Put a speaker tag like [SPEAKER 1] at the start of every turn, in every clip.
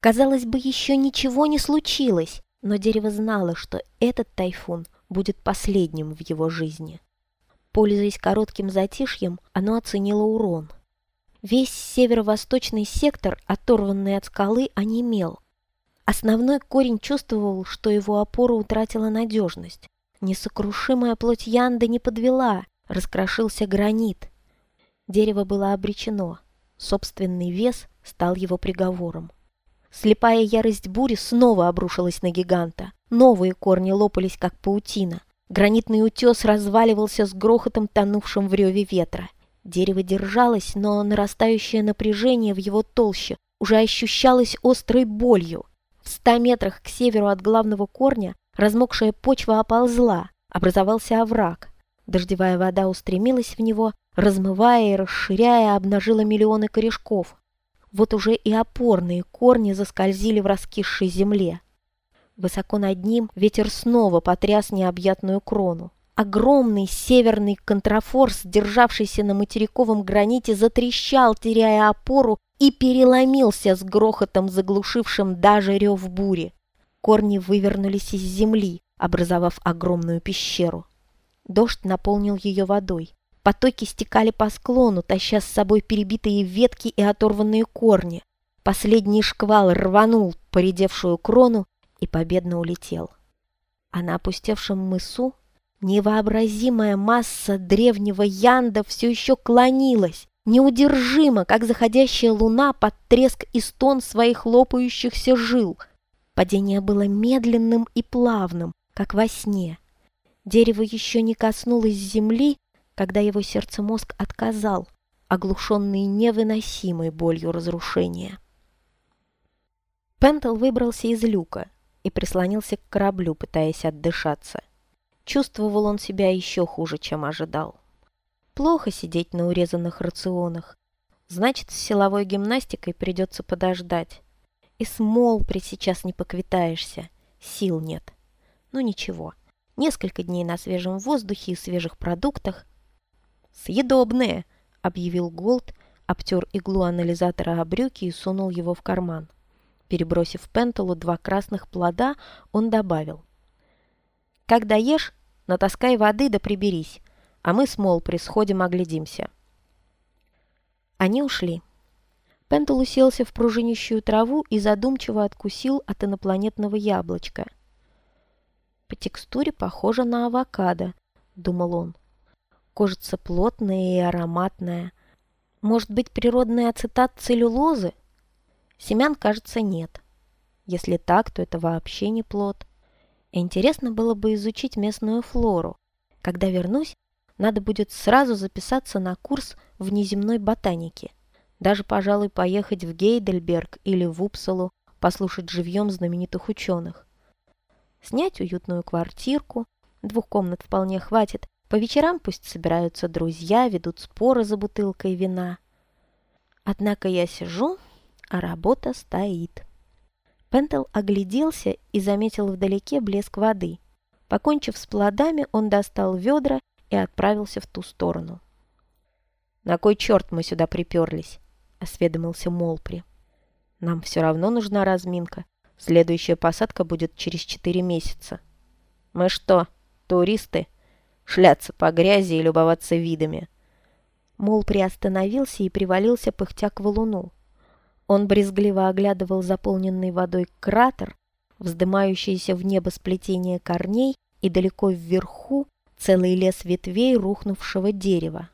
[SPEAKER 1] Казалось бы, еще ничего не случилось, но дерево знало, что этот тайфун будет последним в его жизни. Пользуясь коротким затишьем, оно оценило урон. Весь северо-восточный сектор, оторванный от скалы, онемел. Основной корень чувствовал, что его опора утратила надежность. Несокрушимая плоть Янды не подвела, раскрошился гранит. Дерево было обречено. Собственный вес стал его приговором. Слепая ярость бури снова обрушилась на гиганта. Новые корни лопались, как паутина. Гранитный утес разваливался с грохотом, тонувшим в реве ветра. Дерево держалось, но нарастающее напряжение в его толще уже ощущалось острой болью. В ста метрах к северу от главного корня размокшая почва оползла, образовался овраг. Дождевая вода устремилась в него, размывая и расширяя, обнажила миллионы корешков. Вот уже и опорные корни заскользили в раскисшей земле. Высоко над ним ветер снова потряс необъятную крону. Огромный северный контрафорс, державшийся на материковом граните, затрещал, теряя опору, и переломился с грохотом, заглушившим даже рев бури. Корни вывернулись из земли, образовав огромную пещеру. Дождь наполнил ее водой. Потоки стекали по склону, таща с собой перебитые ветки и оторванные корни. Последний шквал рванул поредевшую крону и победно улетел. А на опустевшем мысу невообразимая масса древнего Янда все еще клонилась, неудержимо, как заходящая луна под треск и стон своих лопающихся жил. Падение было медленным и плавным, как во сне. Дерево еще не коснулось земли, когда его сердцемозг отказал, оглушенный невыносимой болью разрушения. Пентл выбрался из люка и прислонился к кораблю, пытаясь отдышаться. Чувствовал он себя еще хуже, чем ожидал. Плохо сидеть на урезанных рационах. Значит, с силовой гимнастикой придется подождать. И с Молпри сейчас не поквитаешься. Сил нет. Ну ничего. Несколько дней на свежем воздухе и свежих продуктах, «Съедобные!» — объявил Голд, обтер иглу анализатора о брюки и сунул его в карман. Перебросив Пенталу два красных плода, он добавил. «Когда ешь, натаскай воды да приберись, а мы с Молпри сходим оглядимся». Они ушли. Пентал уселся в пружинищую траву и задумчиво откусил от инопланетного яблочка. «По текстуре похоже на авокадо», — думал он. Кожица плотная и ароматная. Может быть, природный ацетат целлюлозы? Семян, кажется, нет. Если так, то это вообще не плод. Интересно было бы изучить местную флору. Когда вернусь, надо будет сразу записаться на курс внеземной ботаники. Даже, пожалуй, поехать в Гейдельберг или в Упсалу, послушать живьем знаменитых ученых. Снять уютную квартирку, двух комнат вполне хватит, по вечерам пусть собираются друзья, ведут споры за бутылкой вина. Однако я сижу, а работа стоит. Пентел огляделся и заметил вдалеке блеск воды. Покончив с плодами, он достал ведра и отправился в ту сторону. «На кой черт мы сюда приперлись?» — осведомился Молпри. «Нам все равно нужна разминка. Следующая посадка будет через четыре месяца». «Мы что, туристы?» Шляться по грязи и любоваться видами. Мол приостановился и привалился пыхтя к валуну. Он брезгливо оглядывал заполненный водой кратер, вздымающийся в небо сплетение корней и далеко вверху целый лес ветвей рухнувшего дерева.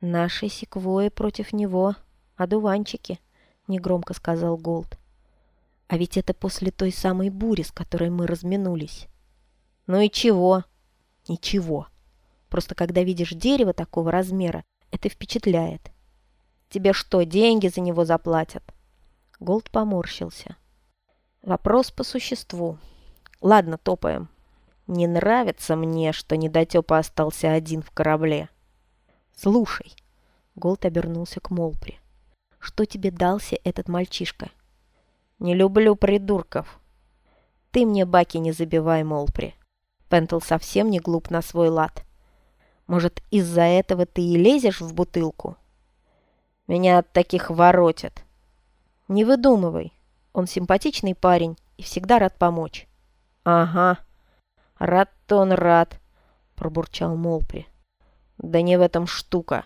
[SPEAKER 1] «Наши секвои против него, одуванчики», — негромко сказал Голд. «А ведь это после той самой бури, с которой мы разминулись». «Ну и чего?» Ничего. Просто когда видишь дерево такого размера, это впечатляет. Тебе что, деньги за него заплатят? Голд поморщился. Вопрос по существу. Ладно, топаем. Не нравится мне, что недотепа остался один в корабле. Слушай. Голд обернулся к Молпри. Что тебе дался этот мальчишка? Не люблю придурков. Ты мне баки не забивай, Молпри. Пентл совсем не глуп на свой лад. Может, из-за этого ты и лезешь в бутылку? Меня от таких воротят. Не выдумывай. Он симпатичный парень и всегда рад помочь». «Ага, рад-то он рад», — пробурчал Молпри. «Да не в этом штука.